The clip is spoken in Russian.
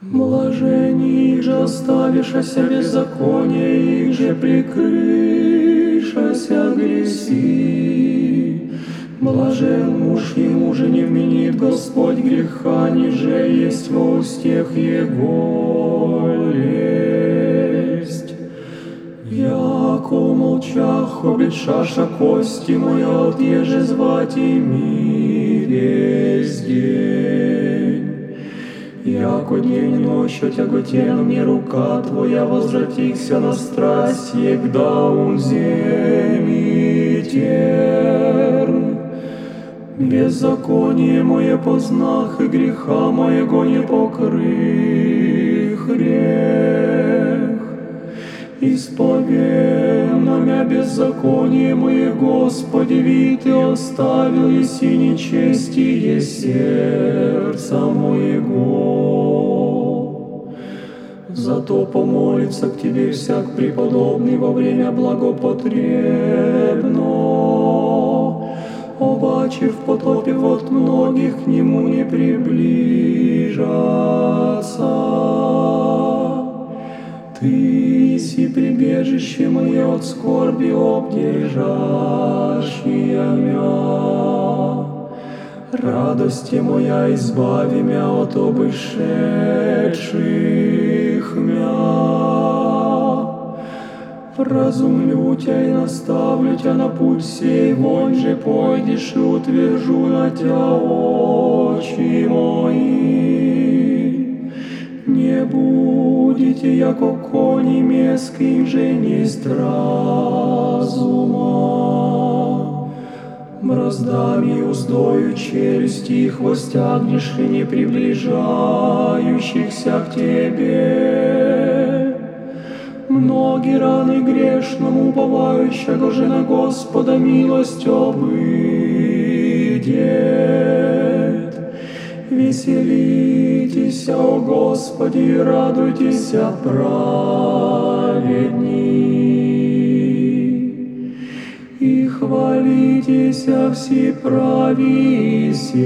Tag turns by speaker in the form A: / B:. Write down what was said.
A: Блажени их же оставишася беззаконие, их же прикрышася греси. Блажен муж ему же не вменит Господь греха, ниже есть во устех его лесть. Яко молчах обетшаша кости моя, от еже звать ими весь день. Яко день и ночь отяготена мне рука Твоя, возвратихся на страсть, егда он земи терн. Беззаконие мое познах, и греха моего не покрых Исповем беззаконие мое, Господи, вид и оставил, еси нечестие сердца моего. Зато помолится к Тебе всяк преподобный во время благопотребно. Обаче в потопе вот многих к Нему не приближаться. Прибежище мое от скорби обдержащая мя. Радости моя избави мя от обышедших мя. Вразумлю тебя и наставлю тебя на путь сей, вон же пойдешь и утвержу на тебя очи мои. Не будете, яко кони мески, же не разума. Мраздами уздою челюсти и хвостя не приближающихся к тебе. Многие раны грешному уповающего же на Господа милость обыдет. Веселитесь, о Господи, радуйтесь, праведни. И хвалитесь все прависе.